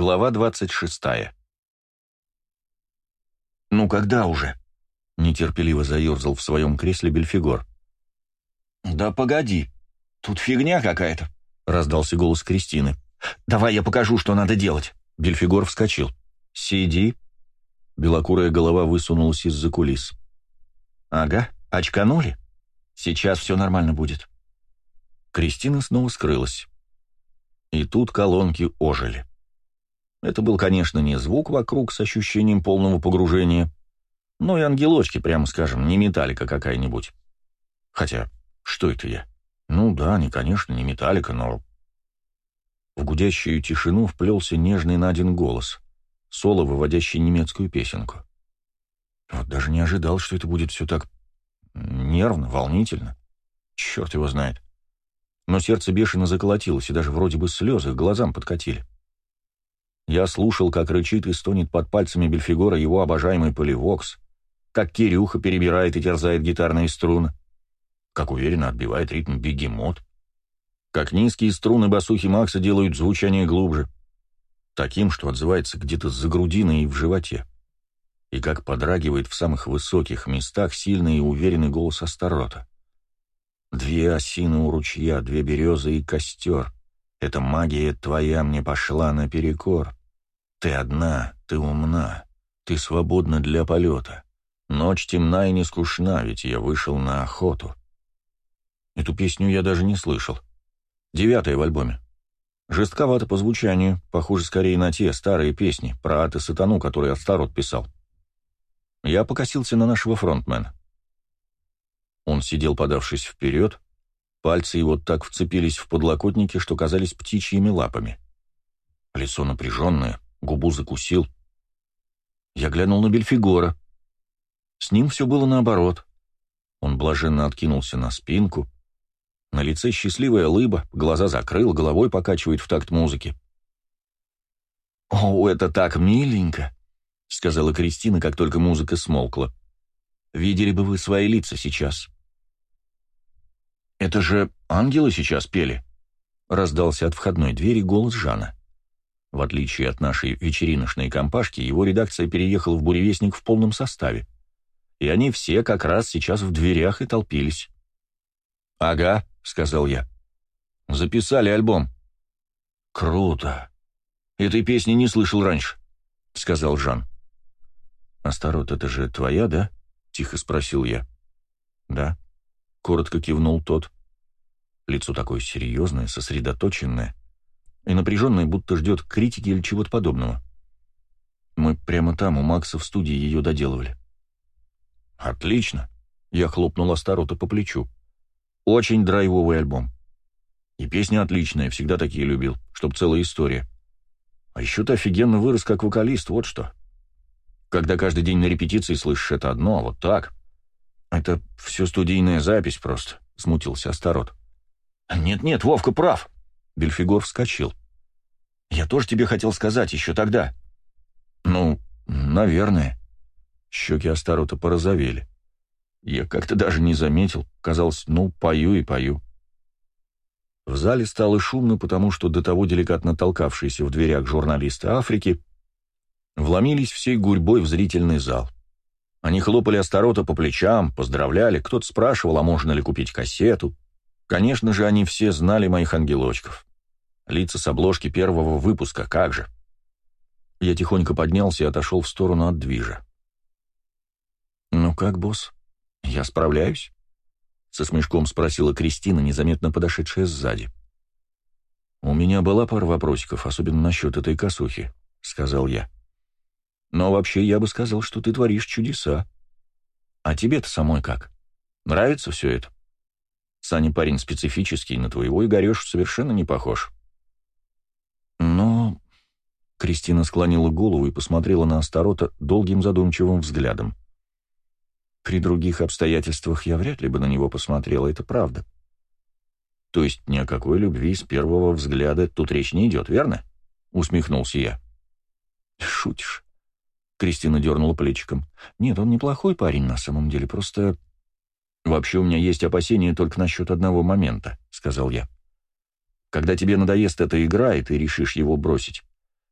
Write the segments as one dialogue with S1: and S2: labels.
S1: Глава 26. «Ну когда уже?» — нетерпеливо заерзал в своем кресле Бельфигор.
S2: «Да погоди, тут фигня какая-то», —
S1: раздался голос Кристины.
S2: «Давай я покажу, что надо делать».
S1: Бельфигор вскочил. «Сиди». Белокурая голова высунулась из-за кулис.
S2: «Ага, очканули? Сейчас все нормально будет».
S1: Кристина снова скрылась. И тут колонки ожили. Это был, конечно, не звук вокруг с ощущением полного погружения, но и ангелочки, прямо скажем, не металлика какая-нибудь. Хотя, что это я? Ну да, не, конечно, не металлика, но... В гудящую тишину вплелся нежный Надин голос, соло, выводящий немецкую песенку. Вот даже не ожидал, что это будет все так нервно, волнительно. Черт его знает. Но сердце бешено заколотилось, и даже вроде бы слезы к глазам подкатили. Я слушал, как рычит и стонет под пальцами Бельфигора его обожаемый поливокс, как Кирюха перебирает и терзает гитарные струны, как уверенно отбивает ритм бегемот, как низкие струны басухи Макса делают звучание глубже, таким, что отзывается где-то за грудиной и в животе, и как подрагивает в самых высоких местах сильный и уверенный голос Астарота. «Две осины у ручья, две березы и костер. Эта магия твоя мне пошла наперекор. Ты одна, ты умна, ты свободна для полета. Ночь темна и не скучна, ведь я вышел на охоту. Эту песню я даже не слышал. Девятая в альбоме. Жестковато по звучанию, похоже скорее на те старые песни про ад и сатану, которые Астарот писал. Я покосился на нашего фронтмена. Он сидел, подавшись вперед, пальцы его так вцепились в подлокотники, что казались птичьими лапами. Лицо напряженное, губу закусил. Я глянул на Бельфигора. С ним все было наоборот. Он блаженно откинулся на спинку. На лице счастливая лыба, глаза закрыл, головой покачивает в такт музыки.
S2: «О, это так миленько!» — сказала Кристина, как только музыка смолкла. «Видели бы вы свои лица сейчас».
S1: «Это же ангелы сейчас пели?» — раздался от входной двери голос Жана. В отличие от нашей вечериночной компашки, его редакция переехала в «Буревестник» в полном составе. И они все как раз сейчас в дверях и толпились. «Ага», — сказал я. «Записали альбом». «Круто. Этой песни не слышал раньше», — сказал Жан. «Астарот, это же твоя, да?» — тихо спросил я. «Да», — коротко кивнул тот. Лицо такое серьезное, сосредоточенное и напряженная, будто ждет критики или чего-то подобного. Мы прямо там, у Макса в студии ее доделывали. «Отлично!» — я хлопнул Астарота по плечу. «Очень драйвовый альбом. И песня отличная, всегда такие любил, чтоб целая история. А еще ты офигенно вырос как вокалист, вот что. Когда каждый день на репетиции слышишь это одно, а вот так. Это все студийная запись просто», — смутился Астарот.
S2: «Нет-нет, Вовка прав!»
S1: Бельфигор вскочил.
S2: «Я тоже тебе хотел сказать еще тогда».
S1: «Ну, наверное». Щеки Астарота порозовели. Я как-то даже не заметил. Казалось, ну, пою и пою. В зале стало шумно, потому что до того деликатно толкавшиеся в дверях журналисты Африки вломились всей гурьбой в зрительный зал. Они хлопали Астарота по плечам, поздравляли, кто-то спрашивал, а можно ли купить кассету. Конечно же, они все знали моих ангелочков. Лица с обложки первого выпуска, как же. Я тихонько поднялся и отошел в сторону от движа. «Ну как, босс, я справляюсь?» Со смешком спросила Кристина, незаметно подошедшая сзади. «У меня была пара вопросиков, особенно насчет этой косухи», — сказал я. «Но вообще я бы сказал, что ты творишь чудеса. А тебе-то самой как? Нравится все это? Саня парень специфический, на твоего Игорешу совершенно не похож». Кристина склонила голову и посмотрела на Астарота долгим задумчивым взглядом. При других обстоятельствах я вряд ли бы на него посмотрела, это правда. То есть ни о какой любви с первого взгляда тут речь не идет, верно? Усмехнулся я. Шутишь. Кристина дернула плечиком. Нет, он неплохой парень на самом деле, просто... Вообще у меня есть опасения только насчет одного момента, сказал я. Когда тебе надоест эта игра, и ты решишь его бросить,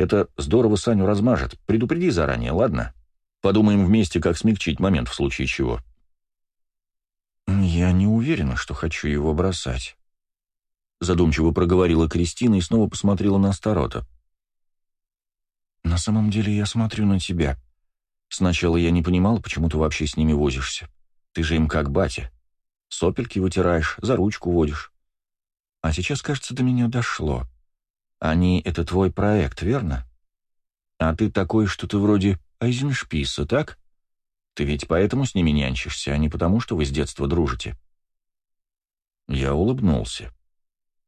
S1: Это здорово Саню размажет. Предупреди заранее, ладно? Подумаем вместе, как смягчить момент в случае чего». «Я не уверена, что хочу его бросать», — задумчиво проговорила Кристина и снова посмотрела на Старота. «На самом деле я смотрю на тебя. Сначала я не понимал, почему ты вообще с ними возишься. Ты же им как батя. Сопельки вытираешь, за ручку водишь. А сейчас, кажется, до меня дошло. Они — это твой проект, верно? А ты такой, что ты вроде Айзеншписа, так? Ты ведь поэтому с ними нянчишься, а не потому, что вы с детства дружите. Я улыбнулся.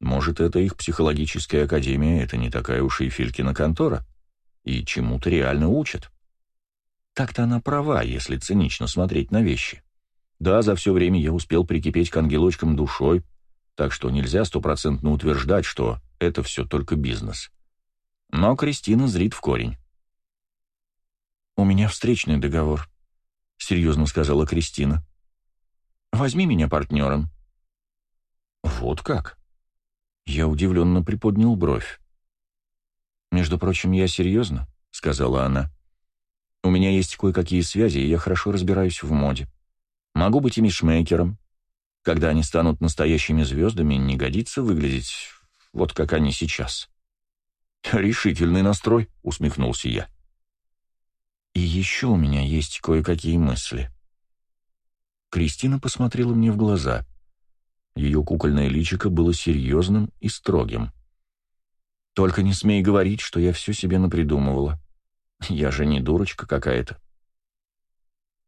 S1: Может, это их психологическая академия, это не такая уж и Филькина контора, и чему-то реально учат. Так-то она права, если цинично смотреть на вещи. Да, за все время я успел прикипеть к ангелочкам душой, так что нельзя стопроцентно утверждать, что это все только бизнес. Но Кристина зрит в корень. «У меня встречный договор», — серьезно сказала Кристина. «Возьми меня партнером». «Вот как?» Я удивленно приподнял бровь. «Между прочим, я серьезно», — сказала она. «У меня есть кое-какие связи, и я хорошо разбираюсь в моде. Могу быть имиджмейкером. Когда они станут настоящими звездами, не годится выглядеть вот как они сейчас». «Решительный настрой», — усмехнулся я. «И еще у меня есть кое-какие мысли». Кристина посмотрела мне в глаза. Ее кукольное личико было серьезным и строгим. «Только не смей говорить, что я все себе напридумывала. Я же не дурочка какая-то».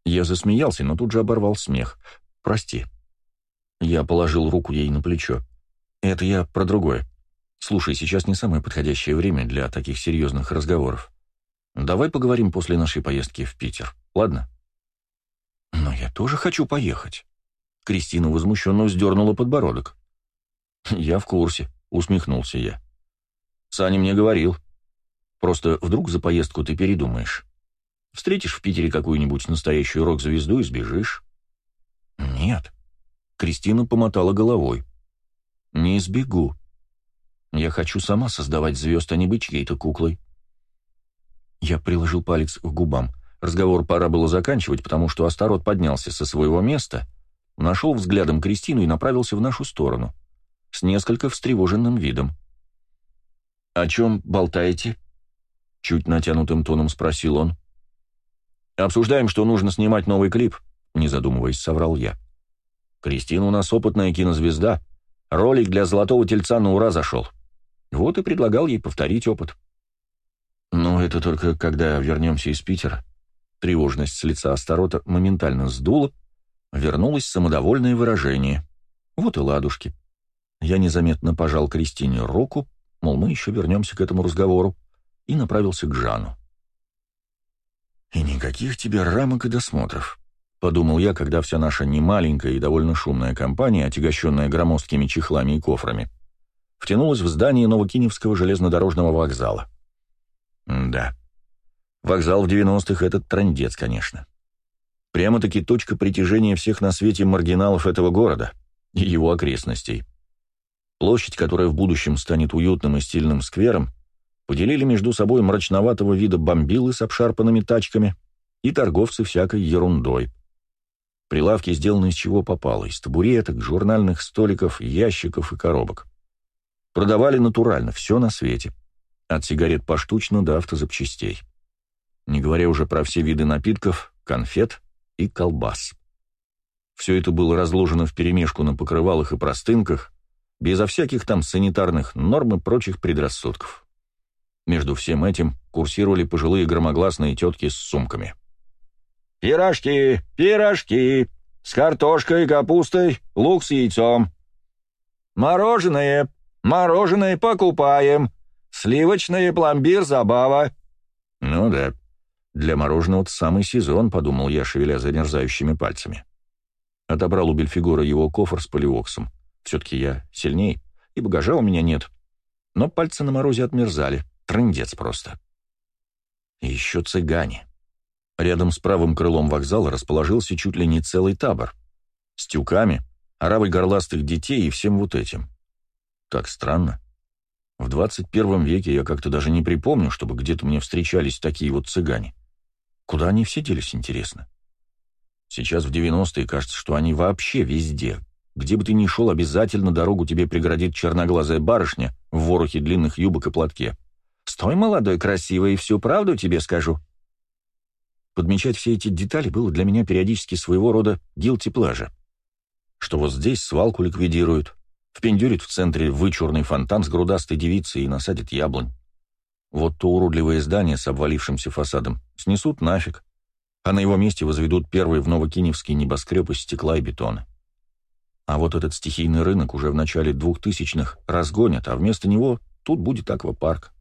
S1: Я засмеялся, но тут же оборвал смех. «Прости». Я положил руку ей на плечо. «Это я про другое. Слушай, сейчас не самое подходящее время для таких серьезных разговоров. Давай поговорим после нашей поездки в Питер, ладно?» «Но я тоже хочу поехать». Кристина возмущенно вздернула подбородок. «Я в курсе», — усмехнулся я. «Саня мне говорил. Просто вдруг за поездку ты передумаешь. Встретишь в Питере какую-нибудь настоящую рок-звезду и сбежишь». «Нет». Кристина помотала головой. «Не сбегу. Я хочу сама создавать звезд, а не быть чьей-то куклой». Я приложил палец к губам. Разговор пора было заканчивать, потому что Астарот поднялся со своего места — нашел взглядом Кристину и направился в нашу сторону, с несколько встревоженным видом. «О чем болтаете?» — чуть натянутым тоном спросил он. «Обсуждаем, что нужно снимать новый клип», — не задумываясь, соврал я. «Кристина у нас опытная кинозвезда. Ролик для «Золотого тельца» на ура зашел. Вот и предлагал ей повторить опыт». «Но это только когда вернемся из Питера». Тревожность с лица Астарота моментально сдула, вернулось самодовольное выражение. Вот и ладушки. Я незаметно пожал Кристине руку, мол, мы еще вернемся к этому разговору, и направился к Жану. «И никаких тебе рамок и досмотров», — подумал я, когда вся наша немаленькая и довольно шумная компания, отягощенная громоздкими чехлами и кофрами, втянулась в здание Новокиневского железнодорожного вокзала. да, вокзал в 90-х — этот трындец, конечно. Прямо-таки точка притяжения всех на свете маргиналов этого города и его окрестностей. Площадь, которая в будущем станет уютным и стильным сквером, поделили между собой мрачноватого вида бомбилы с обшарпанными тачками и торговцы всякой ерундой. Прилавки сделаны из чего попало, из табуреток, журнальных столиков, ящиков и коробок. Продавали натурально, все на свете. От сигарет поштучно до автозапчастей. Не говоря уже про все виды напитков, конфет, и колбас. Все это было разложено вперемешку на покрывалах и простынках, безо всяких там санитарных норм и прочих предрассудков. Между всем этим курсировали пожилые громогласные тетки с сумками. «Пирожки, пирожки, с картошкой, капустой, лук с яйцом. Мороженое, мороженое покупаем, сливочное пломбир забава». Ну да, для мороженого самый сезон, подумал я, шевеля замерзающими пальцами. Отобрал у Бельфигора его кофр с поливоксом. Все-таки я сильней, и багажа у меня нет. Но пальцы на морозе отмерзали. Трындец просто. И еще цыгане. Рядом с правым крылом вокзала расположился чуть ли не целый табор. С тюками, оравой горластых детей и всем вот этим. Так странно. В 21 веке я как-то даже не припомню, чтобы где-то мне встречались такие вот цыгане. Куда они все делись, интересно? Сейчас в 90-е кажется, что они вообще везде. Где бы ты ни шел, обязательно дорогу тебе преградит черноглазая барышня в ворохе длинных юбок и платке. «Стой, молодой, красивый, и всю правду тебе скажу». Подмечать все эти детали было для меня периодически своего рода pleasure. Что вот здесь свалку ликвидируют, впендюрит в центре вычурный фонтан с грудастой девицей и насадит яблонь. Вот то уродливое здание с обвалившимся фасадом снесут нафиг, а на его месте возведут первый в Новокиневский небоскреб из стекла и бетона. А вот этот стихийный рынок уже в начале двухтысячных разгонят, а вместо него тут будет аквапарк.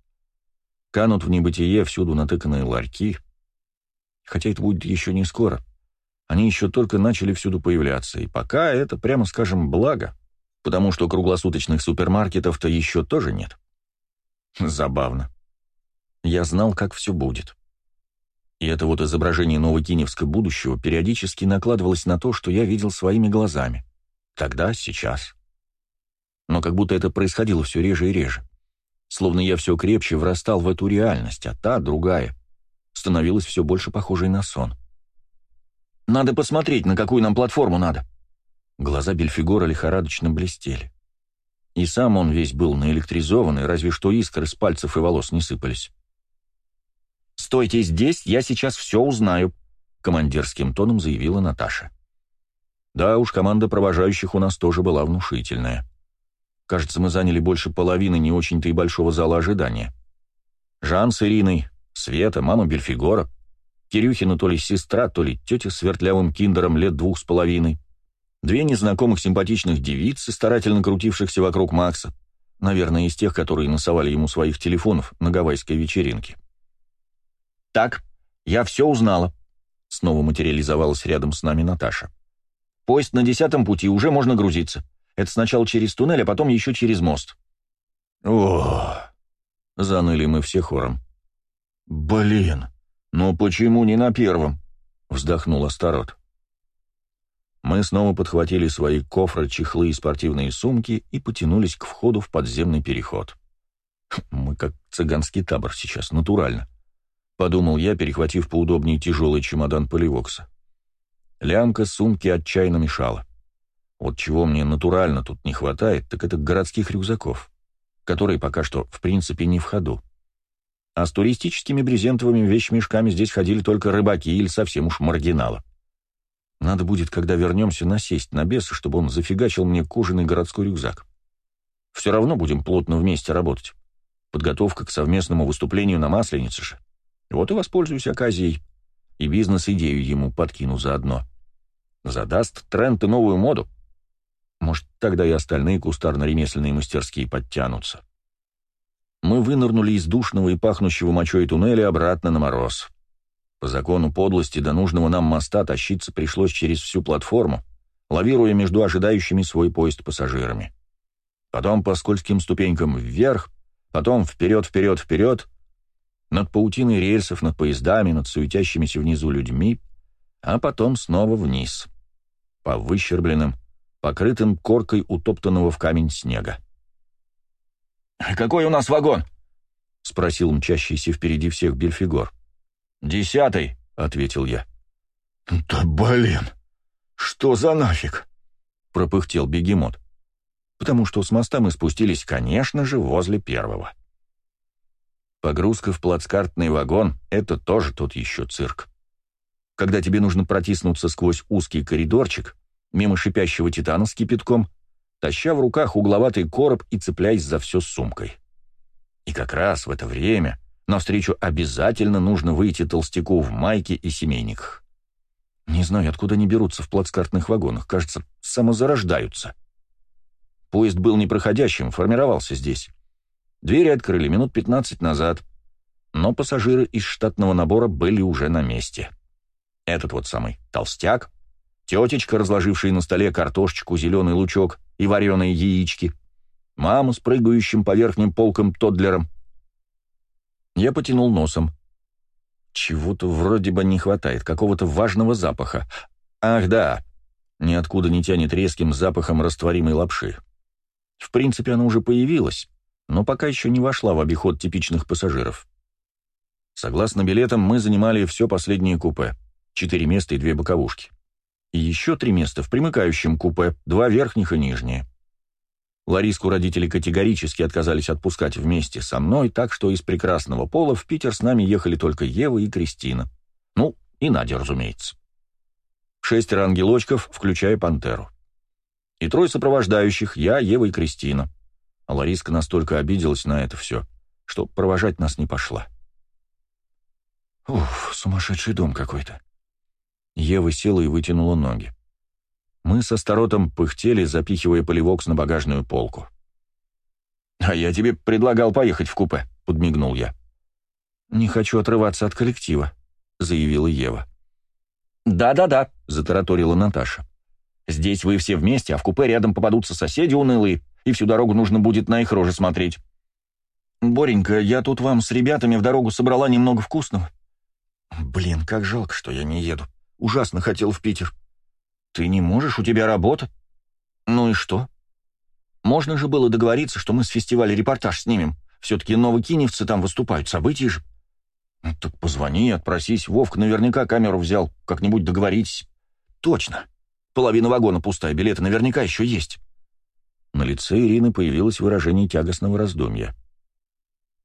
S1: Канут в небытие всюду натыканные ларьки. Хотя это будет еще не скоро. Они еще только начали всюду появляться, и пока это, прямо скажем, благо, потому что круглосуточных супермаркетов-то еще тоже нет. Забавно. Я знал, как все будет. И это вот изображение новокиневского будущего периодически накладывалось на то, что я видел своими глазами. Тогда, сейчас. Но как будто это происходило все реже и реже. Словно я все крепче врастал в эту реальность, а та, другая, становилась все больше похожей на сон. «Надо посмотреть, на какую нам платформу надо». Глаза Бельфигора лихорадочно блестели. И сам он весь был наэлектризованный, разве что искры с пальцев и волос не сыпались. «Стойте здесь, я сейчас все узнаю», — командирским тоном заявила Наташа. Да уж, команда провожающих у нас тоже была внушительная. Кажется, мы заняли больше половины не очень-то и большого зала ожидания. Жан с Ириной, Света, мама Бельфигора, Кирюхина то ли сестра, то ли тетя с вертлявым киндером лет двух с половиной, две незнакомых симпатичных девицы, старательно крутившихся вокруг Макса, наверное, из тех, которые носовали ему своих телефонов на гавайской вечеринке. «Так, я все узнала», — снова материализовалась рядом с нами Наташа. «Поезд на десятом пути, уже можно грузиться. Это сначала через туннель, а потом еще через мост».
S2: «О!» — заныли мы все хором. «Блин, ну почему не на первом?» — вздохнул Астарот. Мы снова подхватили свои кофры, чехлы и спортивные сумки и потянулись к входу в подземный переход. Мы как цыганский табор сейчас, натурально. — подумал я, перехватив поудобнее тяжелый чемодан Поливокса. Лямка сумки отчаянно мешала. Вот чего мне натурально тут не хватает, так это городских рюкзаков, которые пока что в принципе не в ходу. А с туристическими брезентовыми вещмешками здесь ходили только рыбаки или совсем уж маргиналы. Надо будет, когда вернемся, насесть на беса, чтобы он зафигачил мне кожаный городской рюкзак. Все равно будем плотно вместе работать. Подготовка к совместному выступлению на Масленице же. Вот и воспользуюсь оказией. И бизнес-идею ему подкину заодно. Задаст тренд и новую моду. Может, тогда и остальные кустарно-ремесленные мастерские подтянутся. Мы вынырнули из душного и пахнущего мочой туннеля обратно на мороз. По закону подлости до нужного нам моста тащиться пришлось через всю платформу, лавируя между ожидающими свой поезд пассажирами. Потом по скользким ступенькам вверх, потом вперед-вперед-вперед, над паутиной рельсов, над поездами, над суетящимися внизу людьми, а потом снова вниз, по выщербленным, покрытым коркой утоптанного в камень снега.
S1: «Какой у нас вагон?»
S2: — спросил мчащийся впереди всех Бельфигор.
S1: «Десятый», — ответил я.
S2: «Да блин! Что за нафиг?»
S1: — пропыхтел бегемот. Потому что с моста мы спустились, конечно же, возле первого. Погрузка в плацкартный вагон — это тоже тот еще цирк. Когда тебе нужно протиснуться сквозь узкий коридорчик, мимо шипящего титана с кипятком, таща в руках угловатый короб и цепляясь за все сумкой. И как раз в это время навстречу обязательно нужно выйти толстяку в майке и семейниках. Не знаю, откуда они берутся в плацкартных вагонах, кажется, самозарождаются. Поезд был непроходящим, формировался здесь. Двери открыли минут 15 назад, но пассажиры из штатного набора были уже на месте. Этот вот самый толстяк, тетечка, разложившая на столе картошечку, зеленый лучок и вареные яички, мама с прыгающим по верхним полкам тоддлером. Я потянул носом. Чего-то вроде бы не хватает, какого-то важного запаха. Ах да, ниоткуда не тянет резким запахом растворимой лапши. В принципе, она уже появилась, но пока еще не вошла в обиход типичных пассажиров. Согласно билетам, мы занимали все последнее купе, четыре места и две боковушки. И еще три места в примыкающем купе, два верхних и нижние. Лариску родители категорически отказались отпускать вместе со мной, так что из прекрасного пола в Питер с нами ехали только Ева и Кристина. Ну, и Надя, разумеется. Шестеро ангелочков, включая пантеру. И трое сопровождающих, я, Ева и Кристина. А Лариска настолько обиделась на это все, что провожать нас не пошла. Уф, сумасшедший дом какой-то. Ева села и вытянула ноги. Мы со Старотом пыхтели, запихивая поливокс на багажную полку. «А я тебе предлагал поехать в купе», — подмигнул я. «Не хочу отрываться от коллектива», — заявила Ева. «Да-да-да», — затараторила Наташа. «Здесь вы все вместе, а в купе рядом попадутся соседи унылые, и всю дорогу нужно будет на их рожи смотреть». «Боренька, я тут вам с ребятами в дорогу собрала немного вкусного». «Блин, как жалко, что я не еду. Ужасно хотел в Питер». «Ты не можешь, у тебя работа». «Ну и что?» «Можно же было договориться, что мы с фестиваля репортаж снимем. Все-таки новокиневцы там выступают, события же». Ну, «Так позвони, отпросись. Вовк наверняка камеру взял. Как-нибудь договоритесь». «Точно. Половина вагона пустая, билеты наверняка еще есть». На лице Ирины появилось выражение тягостного раздумья.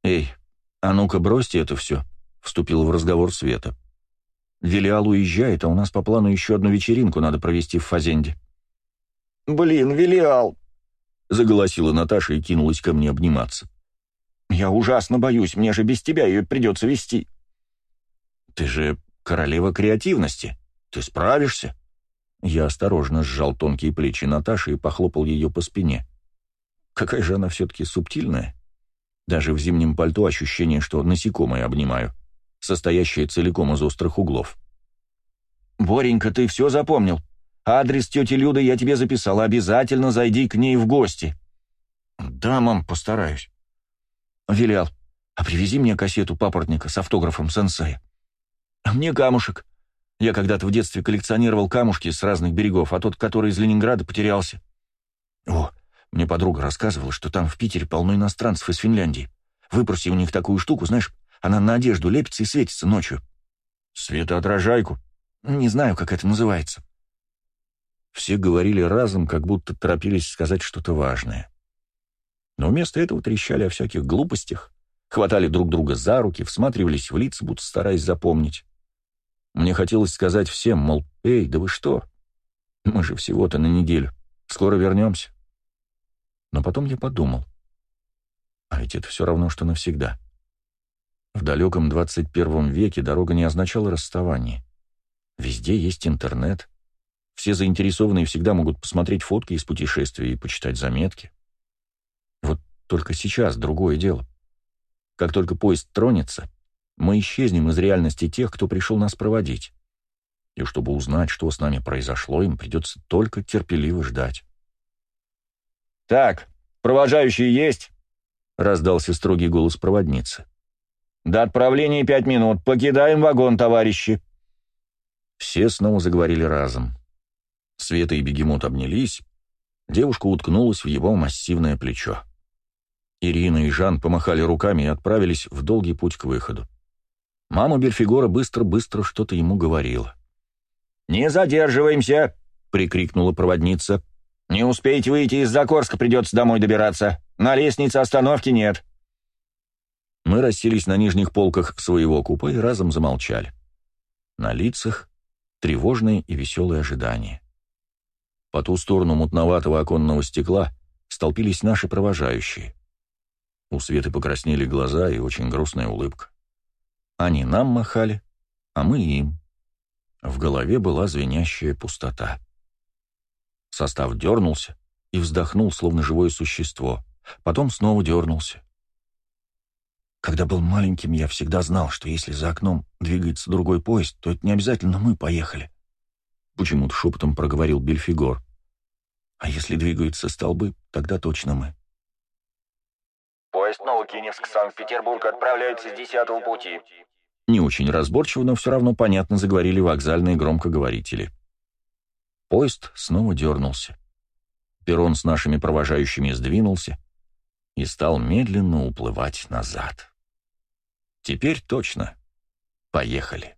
S1: «Эй, а ну-ка бросьте это все», — вступил в разговор Света. Велиал уезжает, а у нас по плану еще одну вечеринку надо провести в Фазенде». «Блин, Велиал!» — заголосила Наташа и кинулась ко мне обниматься. «Я ужасно боюсь, мне же без тебя ее придется вести». «Ты же королева креативности. Ты справишься?» Я осторожно сжал тонкие плечи Наташи и похлопал ее по спине. Какая же она все-таки субтильная. Даже в зимнем пальто ощущение, что насекомое обнимаю состоящая целиком из острых углов. «Боренька, ты все запомнил? Адрес тети Люды я тебе записал, обязательно зайди к ней в гости». «Да, мам, постараюсь». «Вилял, а привези мне кассету папоротника с автографом сенсея». «А мне камушек. Я когда-то в детстве коллекционировал камушки с разных берегов, а тот, который из Ленинграда, потерялся». «О, мне подруга рассказывала, что там в Питере полно иностранцев из Финляндии. Выпроси у них такую штуку, знаешь, она на одежду лепится и светится ночью. Светоотражайку? Не знаю, как это называется. Все говорили разом, как будто торопились сказать что-то важное. Но вместо этого трещали о всяких глупостях, хватали друг друга за руки, всматривались в лица, будто стараясь запомнить. Мне хотелось сказать всем, мол, «Эй, да вы что? Мы же всего-то на неделю. Скоро вернемся». Но потом я подумал. А ведь это все равно, что навсегда. В далеком 21 веке дорога не означала расставание. Везде есть интернет. Все заинтересованные всегда могут посмотреть фотки из путешествия и почитать заметки. Вот только сейчас другое дело. Как только поезд тронется, мы исчезнем из реальности тех, кто пришел нас проводить. И чтобы узнать, что с нами произошло, им придется только терпеливо ждать. «Так, провожающие есть?» — раздался строгий голос проводницы. «До отправления пять минут. Покидаем вагон, товарищи». Все снова заговорили разом. Света и Бегемот обнялись. Девушка уткнулась в его массивное плечо. Ирина и Жан помахали руками и отправились в долгий путь к выходу. Мама Бельфигора быстро-быстро что-то ему говорила. «Не задерживаемся!» — прикрикнула проводница. «Не успеете выйти из Закорска, придется домой добираться. На лестнице остановки нет». Мы расселись на нижних полках своего купе и разом замолчали. На лицах тревожное и веселое ожидание. По ту сторону мутноватого оконного стекла столпились наши провожающие. У Светы покраснели глаза и очень грустная улыбка. Они нам махали, а мы им. В голове была звенящая пустота. Состав дернулся и вздохнул, словно живое существо. Потом снова дернулся. Когда был маленьким, я всегда знал, что если за окном двигается другой поезд, то это не обязательно мы поехали. Почему-то шепотом проговорил Бельфигор. А если двигаются столбы, тогда точно мы.
S3: Поезд Новокиневск-Санкт-Петербург отправляется с десятого пути.
S1: Не очень разборчиво, но все равно понятно заговорили вокзальные громкоговорители. Поезд снова дернулся. Перрон с нашими провожающими сдвинулся, и стал медленно уплывать назад. Теперь точно. Поехали.